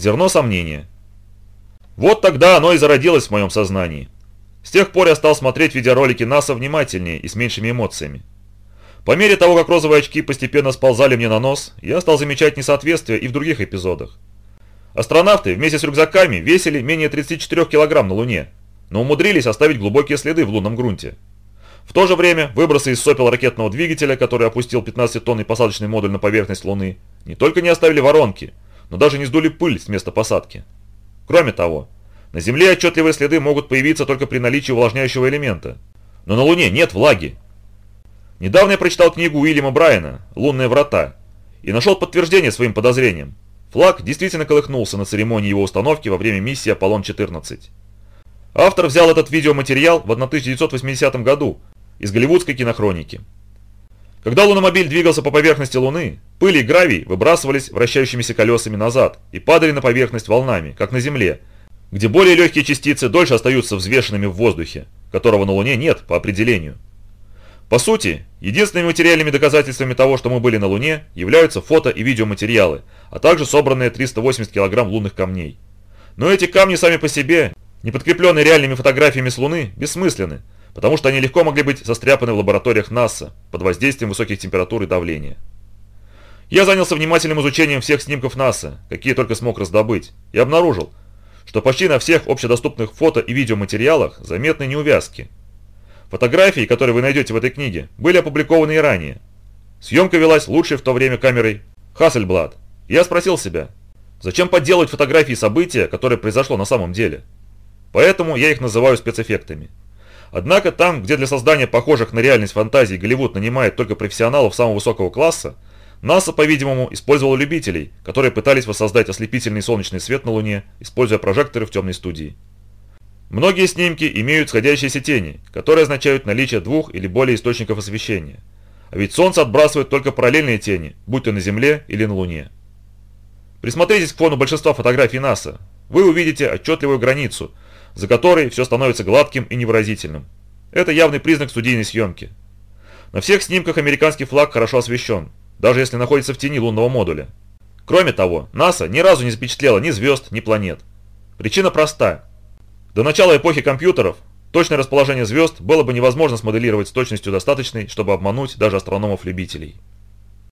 Зерно сомнения. Вот тогда оно и зародилось в моем сознании. С тех пор я стал смотреть видеоролики НАСА внимательнее и с меньшими эмоциями. По мере того, как розовые очки постепенно сползали мне на нос, я стал замечать несоответствия и в других эпизодах. Астронавты вместе с рюкзаками весили менее 34 килограмм на Луне, но умудрились оставить глубокие следы в лунном грунте. В то же время выбросы из сопел ракетного двигателя, который опустил 15-тонный посадочный модуль на поверхность Луны, не только не оставили воронки, но даже не сдули пыль с места посадки. Кроме того, на Земле отчетливые следы могут появиться только при наличии увлажняющего элемента. Но на Луне нет влаги. Недавно я прочитал книгу Уильяма Брайана «Лунные врата» и нашел подтверждение своим подозрениям. Флаг действительно колыхнулся на церемонии его установки во время миссии Аполлон-14. Автор взял этот видеоматериал в 1980 году из голливудской кинохроники. Когда луномобиль двигался по поверхности Луны, пыль и гравий выбрасывались вращающимися колесами назад и падали на поверхность волнами, как на Земле, где более легкие частицы дольше остаются взвешенными в воздухе, которого на Луне нет по определению. По сути, единственными материальными доказательствами того, что мы были на Луне, являются фото и видеоматериалы, а также собранные 380 кг лунных камней. Но эти камни сами по себе, не подкрепленные реальными фотографиями с Луны, бессмысленны, потому что они легко могли быть застряпаны в лабораториях НАСА под воздействием высоких температур и давления. Я занялся внимательным изучением всех снимков НАСА, какие только смог раздобыть, и обнаружил, что почти на всех общедоступных фото и видеоматериалах заметны неувязки – Фотографии, которые вы найдете в этой книге, были опубликованы и ранее. Съемка велась лучшей в то время камерой Хассельблад. Я спросил себя, зачем подделывать фотографии события, которое произошло на самом деле? Поэтому я их называю спецэффектами. Однако там, где для создания похожих на реальность фантазий Голливуд нанимает только профессионалов самого высокого класса, НАСА, по-видимому, использовала любителей, которые пытались воссоздать ослепительный солнечный свет на Луне, используя прожекторы в темной студии. Многие снимки имеют сходящиеся тени, которые означают наличие двух или более источников освещения. А ведь Солнце отбрасывает только параллельные тени, будь то на Земле или на Луне. Присмотритесь к фону большинства фотографий НАСА. Вы увидите отчетливую границу, за которой все становится гладким и невыразительным. Это явный признак студийной съемки. На всех снимках американский флаг хорошо освещен, даже если находится в тени лунного модуля. Кроме того, НАСА ни разу не запечатлела ни звезд, ни планет. Причина проста. До начала эпохи компьютеров точное расположение звезд было бы невозможно смоделировать с точностью достаточной, чтобы обмануть даже астрономов-любителей.